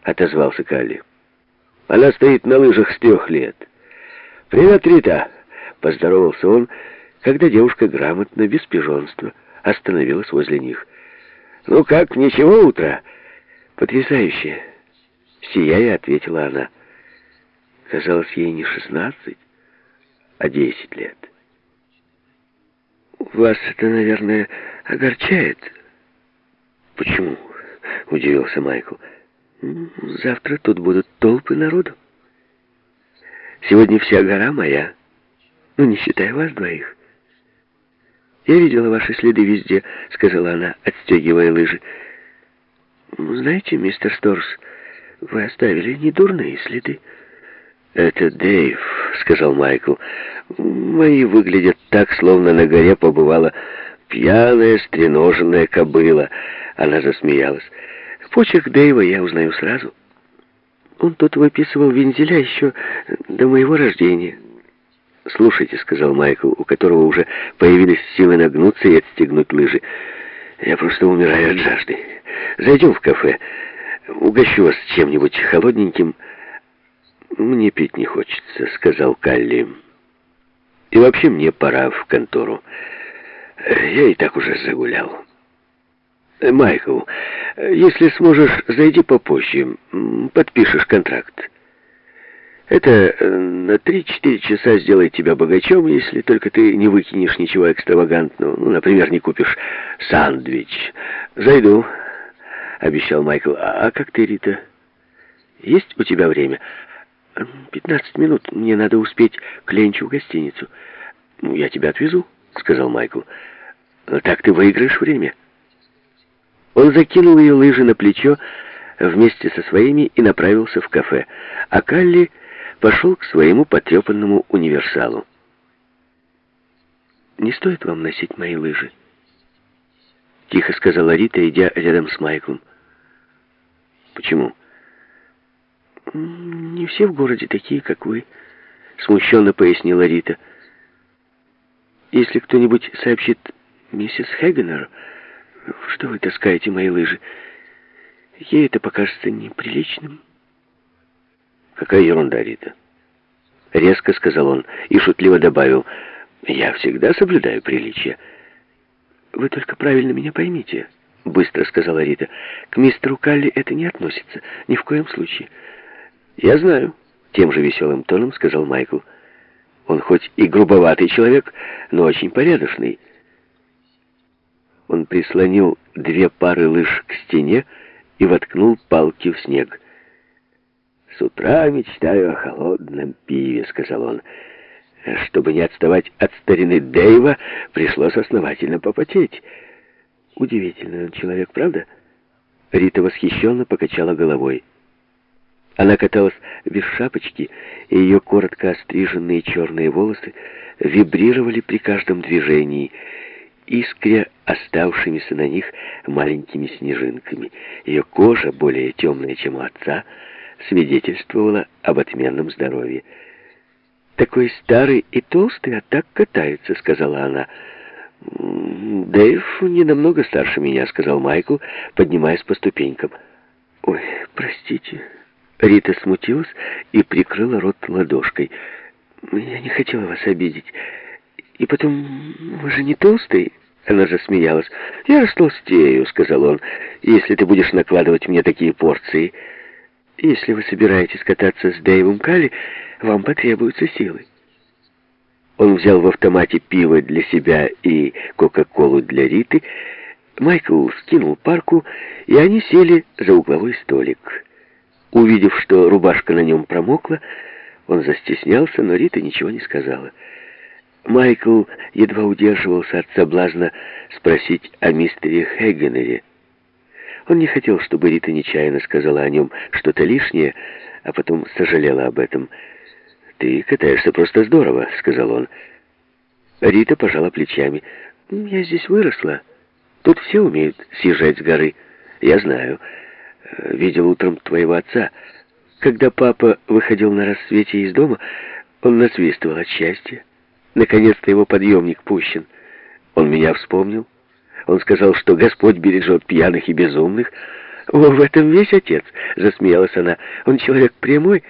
— отозвался Калли. «Она стоит на лыжах с трех лет». «Привет, Рита!» — поздоровался он, когда девушка грамотно, без пижонства, остановилась возле них. «Ну как, ничего утро?» «Потрясающе!» — сияя, ответила она. Казалось, ей не шестнадцать, а десять лет. «Вас это, наверное, огорчает?» «Почему?» — удивился Майкл. «Завтра тут будут толпы народу. Сегодня вся гора моя, ну, не считая вас двоих. Я видела ваши следы везде», — сказала она, отстегивая лыжи. «Знаете, мистер Сторс, вы оставили недурные следы». «Это Дэйв», — сказал Майкл. «Мои выглядят так, словно на горе побывала пьяная, стреноженная кобыла». Она засмеялась. «Почерк Дэйва я узнаю сразу. Он тут выписывал вензеля еще до моего рождения». «Слушайте», — сказал Майкл, у которого уже появились силы нагнуться и отстегнуть лыжи. «Я просто умираю от жажды. Зайдем в кафе. Угощу вас чем-нибудь холодненьким». «Мне пить не хочется», — сказал Калли. «И вообще мне пора в контору. Я и так уже загулял». «Майкл, если сможешь, зайди попозже. Подпишешь контракт. Это э, на 3-4 часа сделает тебя богачом, если только ты не выкинешь ничего экстравагантного. Ну, например, не купишь сандвич. Зайду», — обещал Майкл. «А, а как ты, Рита? Есть у тебя время?» «Пятнадцать минут. Мне надо успеть к Ленчу в гостиницу». «Ну, я тебя отвезу», — сказал Майкл. «Но так ты выиграешь время». Он закинул ее лыжи на плечо вместе со своими и направился в кафе, а Калли пошел к своему потрепанному универсалу. «Не стоит вам носить мои лыжи», — тихо сказала Рита, идя рядом с Майклом. «Почему?» «Не все в городе такие, как вы», — смущенно пояснила Рита. «Если кто-нибудь сообщит миссис Хегенер, что вы таскаете мои лыжи, ей это покажется неприличным». «Какая ерунда, Рита!» Резко сказал он и шутливо добавил, «Я всегда соблюдаю приличия». «Вы только правильно меня поймите», — быстро сказала Рита. «К мистеру Калли это не относится, ни в коем случае». «Я знаю», — тем же веселым тоном сказал Майкл. «Он хоть и грубоватый человек, но очень порядочный». Он прислонил две пары лыж к стене и воткнул палки в снег. «С утра мечтаю о холодном пиве», — сказал он. «Чтобы не отставать от старины Дэйва, пришлось основательно попотеть». Удивительный он человек, правда? Рита восхищенно покачала головой. Она каталась без шапочки, и ее коротко остриженные черные волосы вибрировали при каждом движении, искря оставшимися на них маленькими снежинками. Ее кожа, более темная, чем у отца, — свидетельствовало об отменном здоровье. «Такой старый и толстый, а так катается», — сказала она. «Дэйв не намного старше меня», — сказал Майкл, поднимаясь по ступенькам. «Ой, простите». Рита смутилась и прикрыла рот ладошкой. «Я не хотела вас обидеть. И потом, вы же не толстый?» Она засмеялась. «Я растолстею», — сказал он, — «если ты будешь накладывать мне такие порции». Если вы собираетесь кататься с Дэйвом Калли, вам потребуются силы. Он взял в автомате пиво для себя и кока-колу для Риты. Майкл скинул парку, и они сели за угловой столик. Увидев, что рубашка на нем промокла, он застеснялся, но Рита ничего не сказала. Майкл едва удерживался от соблазна спросить о мистере Хэггенере. Он не хотел, чтобы Рита нечаянно сказала о нем что-то лишнее, а потом сожалела об этом. «Ты катаешься просто здорово», — сказал он. Рита пожала плечами. «Я здесь выросла. Тут все умеют съезжать с горы. Я знаю. Видел утром твоего отца. Когда папа выходил на рассвете из дома, он насвистывал от счастья. Наконец-то его подъемник пущен. Он меня вспомнил». Он сказал, что Господь бережет пьяных и безумных, «О, в этом весь отец!» — засмеялась она. «Он человек прямой,